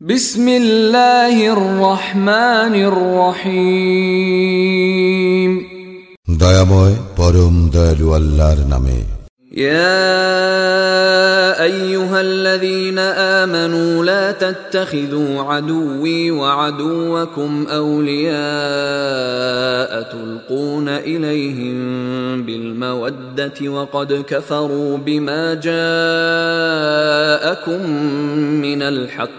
بسم الله الرحمن الرحيم দয়াময় পরম দয়ালু আল্লাহর নামে يا ايها الذين امنوا لا تتخذوا عدوي وعدوكم اولياء تلقون اليهم بالموده وقد كفروا بما جاءكم من الحق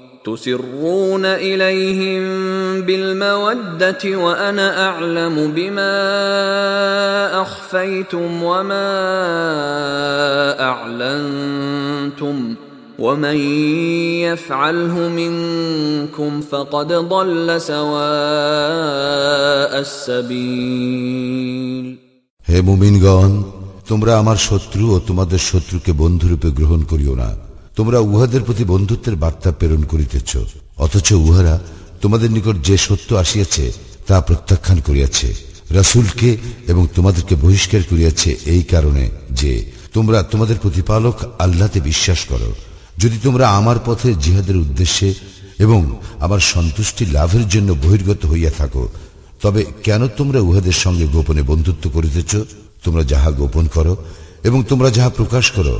تسرون اليهم بالموده وانا اعلم بما اخفيتم وما اعلنتم ومن يفعله منكم فقد ضل سواء السبيل হে মুমিনগণ তোমরা আমার শত্রু ও তোমাদের শত্রুকে বন্ধুরূপে গ্রহণ করিও না তোমরা উহাদের প্রতি বন্ধুত্বের বার্তা প্রেরণ করিতেছ, অথচ উহারা তোমাদের নিকট যে সত্য আসিয়াছে, তা প্রত্যাখ্যান করিয়াছে। রাসুলকে এবং তোমাদেরকে বহিষ্কার করিয়াছে এই কারণে যে, তোমরা তোমাদের প্রতিপালক আল্লাহতে বিশ্বাস করো। যদি তোমরা আমার পথে জিহাদের উদ্দেশ্যে এবং আমার সন্তুষ্টি লাভের জন্য বহির্গত হইয়া থাকো, তবে কেন তোমরা উহাদের সঙ্গে গোপনে বন্ধুত্ব করিতেছ? তোমরা যাহা গোপন করো এবং তোমরা যাহা প্রকাশ করো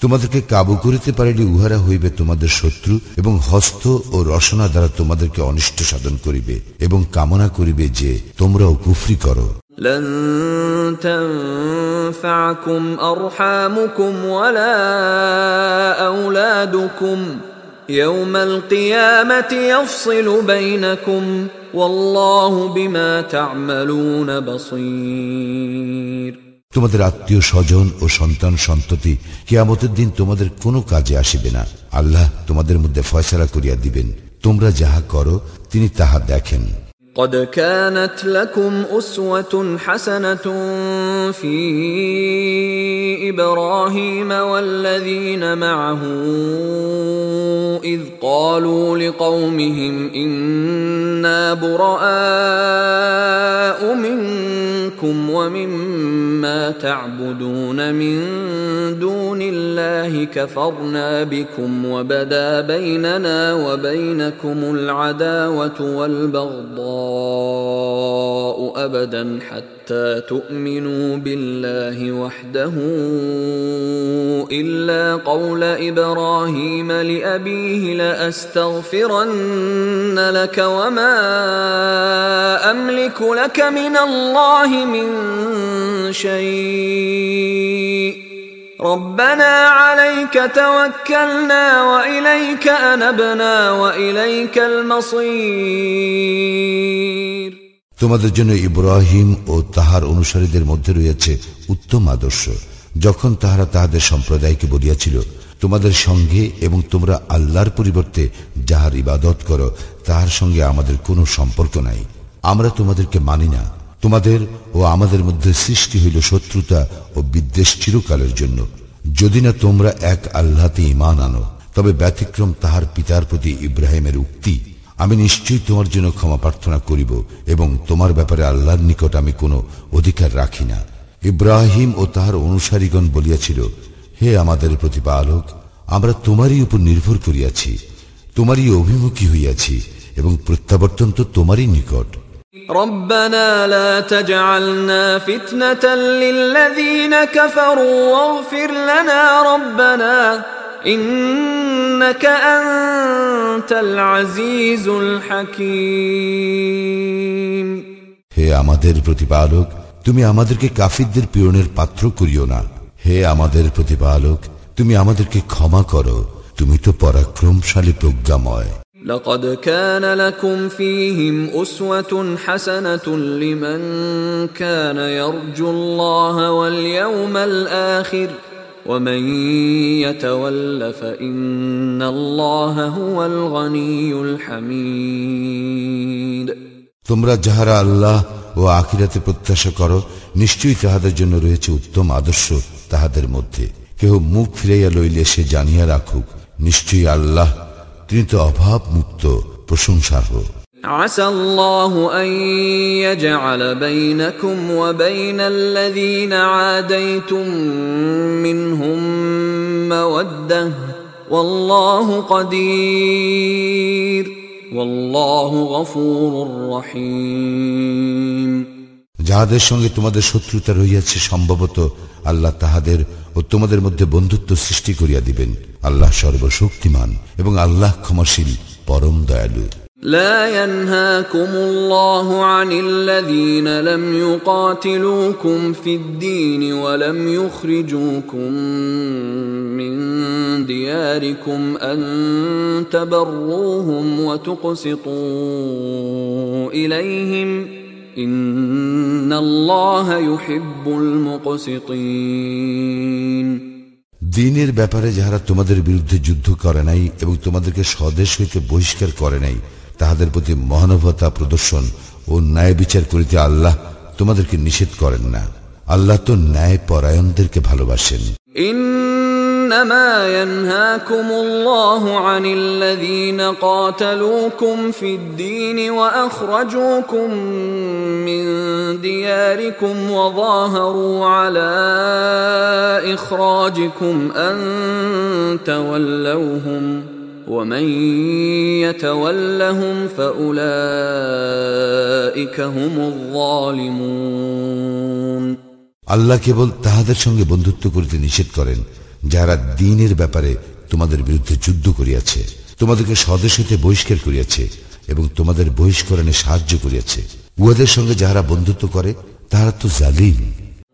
তোমাদেরকে কাবু করিতে পারিলে উহারা হইবে তোমাদের শত্রু এবং হস্ত ও রসনা দ্বারা তোমাদেরকে অনিষ্ট সাধন করিবে এবং কামনা করিবে যে তোমরাও কুফরি করো لن تنفعكم أرحامكم ولا أولادكم يوم القيامة يفصل بينكم والله بما تعملون بصير তোমাদের আত্মীয় স্বজন ও সন্তান সন্ততি কেয়ামতের দিন তোমাদের কোনো কাজে আসিবে না আল্লাহ তোমাদের মধ্যে ফয়সালা করিয়া দিবেন তোমরা যাহা করো তিনি তাহা দেখেন قد كانت لكم أسوة حسنة في إبراهيم والذين معه إذ قالوا لقومهم إنا براء منكم ومما تعبدون من دون الله كفرنا بكم وبدا بيننا وبينكم العداوة والبغضاء أبدا حتى تؤمنوا بالله وحده إلا قول إبراهيم لأبيه لأستغفرن لك وما أملك لك من الله من شيء. ربنا عليك توكلنا وإليك أنبنا وإليك المصير. তোমাদের জন্য ইব্রাহিম ও তাহার অনুসারীদের মধ্যে রয়েছে উত্তম আদর্শ। যখন তাহারা তাহাদের সম্প্রদায়কে বলিয়াছিল, তোমাদের সঙ্গে এবং তোমরা আল্লাহর পরিবর্তে যাহার ইবাদত করো, তাহার সঙ্গে আমাদের কোনো সম্পর্ক নাই। আমরা তোমাদেরকে মানি না। তোমাদের ও আমাদের মধ্যে সৃষ্টি হইল শত্রুতা ও বিদ্বেষ চিরকালের জন্য। যদি না তোমরা এক আল্লাহতে ইমান আনো, তবে ব্যতিক্রম তাহার পিতার প্রতি ইব্রাহিমের উক্তি। আমি নিশ্চয়ই তোমার জন্য ক্ষমা প্রার্থনা করিব এবং তোমার ব্যাপারে আল্লাহর নিকট আমি কোনো অধিকার রাখি না ইব্রাহিম ও তাহার অনুসারীগণ বলিয়াছিল হে আমাদের প্রতিপালক আমরা তোমারই উপর নির্ভর করিয়াছি তোমারই অভিমুখী হইয়াছি এবং প্রত্যাবর্তন তো তোমারই নিকট ربنا لا تجعلنا فتنة للذين كفروا واغفر لنا ربنا إنك أنت العزيز الحكيم হে আমাদের প্রতিপালক তুমি আমাদেরকে কাফিরদের পীড়নের পাত্র করিও না হে আমাদের প্রতিপালক তুমি আমাদেরকে ক্ষমা করো তুমি তো পরাক্রমশালী প্রজ্ঞাময় لقد كان لكم فيهم أسوة حسنة لمن كان يرجو الله واليوم الآخر ومن يتول فإن الله هو الغني الحميد তোমরা যাহারা আল্লাহ ও আখিরাতে প্রত্যাশা করো নিশ্চয়ই তাহাদের জন্য রয়েছে উত্তম আদর্শ তাহাদের মধ্যে কেহ মুখ ফিরাইয়া লইলে সে জানিয়া রাখুক নিশ্চয়ই আল্লাহ তিনি তো অভাব মুক্ত প্রশংসার্হ عسى الله أن يجعل بينكم وبين الذين عاديتم منهم مودة والله قدير والله غفور رحيم যাহাদের সঙ্গে তোমাদের শত্রুতা রহিয়াছে সম্ভবত আল্লাহ তাহাদের ও তোমাদের মধ্যে বন্ধুত্ব সৃষ্টি করিয়া দিবেন আল্লাহ সর্বশক্তিমান এবং আল্লাহ ক্ষমাশীল পরম দয়ালু لا ينهاكم الله عن الذين لم يقاتلوكم في الدين ولم يخرجوكم من دياركم أن تبروهم وتقسطوا إليهم إن الله يحب المقسطين দিনের ব্যাপারে যাহারা তোমাদের বিরুদ্ধে যুদ্ধ করে নাই এবং তোমাদেরকে স্বদেশ হইতে বহিষ্কার করে নাই তাহাদের প্রতি মহানবতা প্রদর্শন ও ন্যায় বিচার করিতে আল্লাহ তোমাদেরকে নিষেধ করেন না আল্লাহ তো ন্যায় পরায়ণদেরকে ভালোবাসেন إنما ينهاكم الله عن الذين قاتلوكم في الدين وأخرجوكم من دياركم وظاهروا على إخراجكم أن تولوهم ومن يتولهم فأولئك هم الظالمون আল্লাহ কেবল তাহাদের সঙ্গে বন্ধুত্ব করিতে নিষেধ করেন যাহারা দিনের ব্যাপারে তোমাদের বিরুদ্ধে যুদ্ধ করিয়াছে তোমাদেরকে স্বদেশ হইতে বহিষ্কার করিয়াছে এবং তোমাদের বহিষ্করণে সাহায্য করিয়াছে উহাদের সঙ্গে যাহারা বন্ধুত্ব করে তাহারা তো জালিম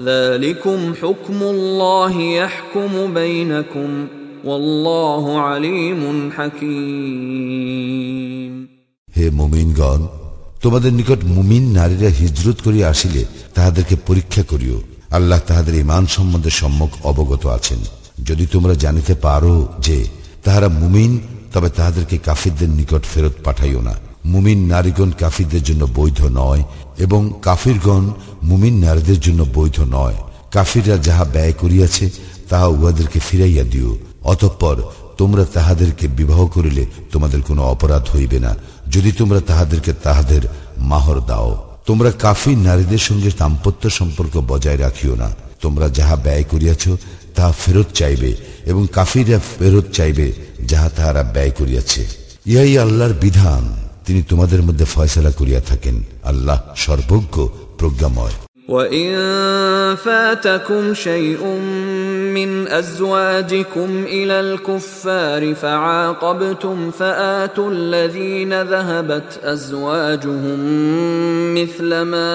ذلكم حكم الله يحكم بينكم والله عليم حكيم হে মুমিনগণ তোমাদের নিকট মুমিন নারীরা হিজরত করিয়া আসিলে তাহাদেরকে পরীক্ষা করিও আল্লাহ তাহাদের ইমান সম্বন্ধে সম্মুখ অবগত আছেন যদি তোমরা জানিতে পারো যে তাহারা মুমিন তবে তাহাদেরকে কাফিরদের নিকট ফেরত পাঠাইও না মুমিন নারীগণ কাফিরদের জন্য বৈধ নয় এবং কাফিরগণ মুমিন নারীদের জন্য বৈধ নয়। কাফিররা যাহা ব্যয় করিয়াছে, তাহা উহাদেরকে ফিরাইয়া দিও। অতঃপর তোমরা তাহাদেরকে বিবাহ করিলে তোমাদের কোনো অপরাধ হইবে না। যদি তোমরা তাহাদেরকে তাহাদের মাহর দাও। তোমরা কাফির নারীদের সঙ্গে দাম্পত্য সম্পর্ক বজায় রাখিও না। তোমরা যাহা ব্যয় করিয়াছ, তাহা ফেরত চাইবে এবং কাফিরা ফেরত চাইবে যাহা তাহারা ব্যয় করিয়াছে। ইহাই আল্লাহর বিধান। তিনি তোমাদের মধ্যে ফয়সলা করিয়া থাকেন আল্লাহ সর্বজ্ঞ প্রজ্ঞাময় وإن فاتكم شيء من أزواجكم إلى الكفار فعاقبتم فآتوا الذين ذهبت أزواجهم مثل ما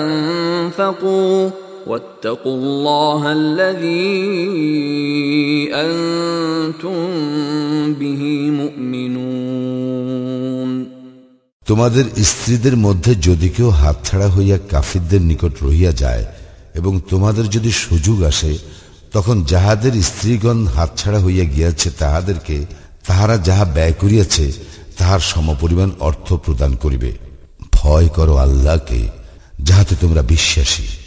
أنفقوا واتقوا الله الذي أنتم به مؤمنون তোমাদের স্ত্রীদের মধ্যে যদি কেউ হাতছাড়া হইয়া কাফিরদের নিকট রহিয়া যায় এবং তোমাদের যদি সুযোগ আসে, তখন যাহাদের স্ত্রীগণ হাতছাড়া হইয়া গিয়াছে তাহাদেরকে, তাহারা যাহা ব্যয় করিয়াছে, তাহার সমপরিমাণ অর্থ প্রদান করিবে। ভয় করো আল্লাহকে, যাহাতে তোমরা বিশ্বাসী।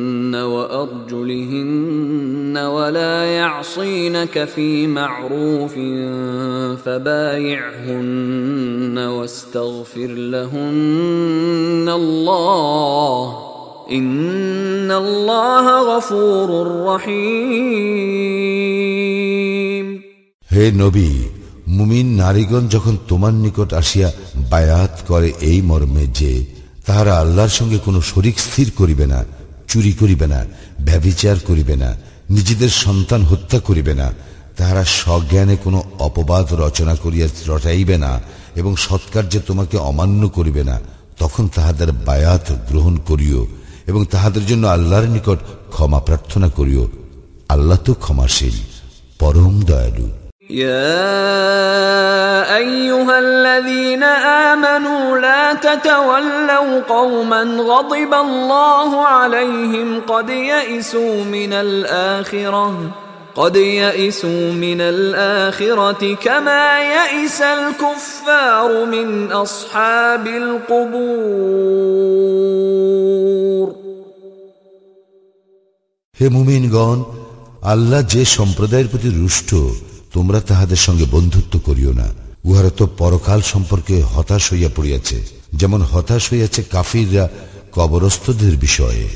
وأرجلهن ولا يعصينك في معروف فبايعهن واستغفر لهن الله إن الله غفور رحيم হে নবী মুমিন নারীগণ যখন তোমার নিকট আসিয়া বায়াত করে এই মর্মে যে তাহারা আল্লাহর সঙ্গে কোনো শরিক স্থির করিবে না চুরি করিবে না ব্যবিচার করিবে না, নিজেদের সন্তান হত্যা করিবে না, তাহারা সজ্ঞানে কোনো অপবাদ রচনা করিয়া রটাইবে না এবং সৎকার্যে তোমাকে অমান্য করিবে না, তখন তাহাদের বায়াত গ্রহণ করিও এবং তাহাদের জন্য আল্লাহর নিকট ক্ষমা প্রার্থনা করিও। আল্লাহ তো ক্ষমাশীল, পরম দয়ালু। يا ايها الذين امنوا لا تتولوا قوما غضب الله عليهم قد يئسوا من الاخره قد يئسوا من الاخره كما يئس الكفار من اصحاب القبور হে মুমিনগণ আল্লাহ যে সম্প্রদায়ের প্রতি রুষ্ট তোমরা তাহাদের সঙ্গে বন্ধুত্ব করিও না। উহারা তো পরকাল সম্পর্কে হতাশ হইয়া পড়িয়াছে। যেমন হতাশ হইয়াছে কাফিররা কবরস্থদের বিষয়ে।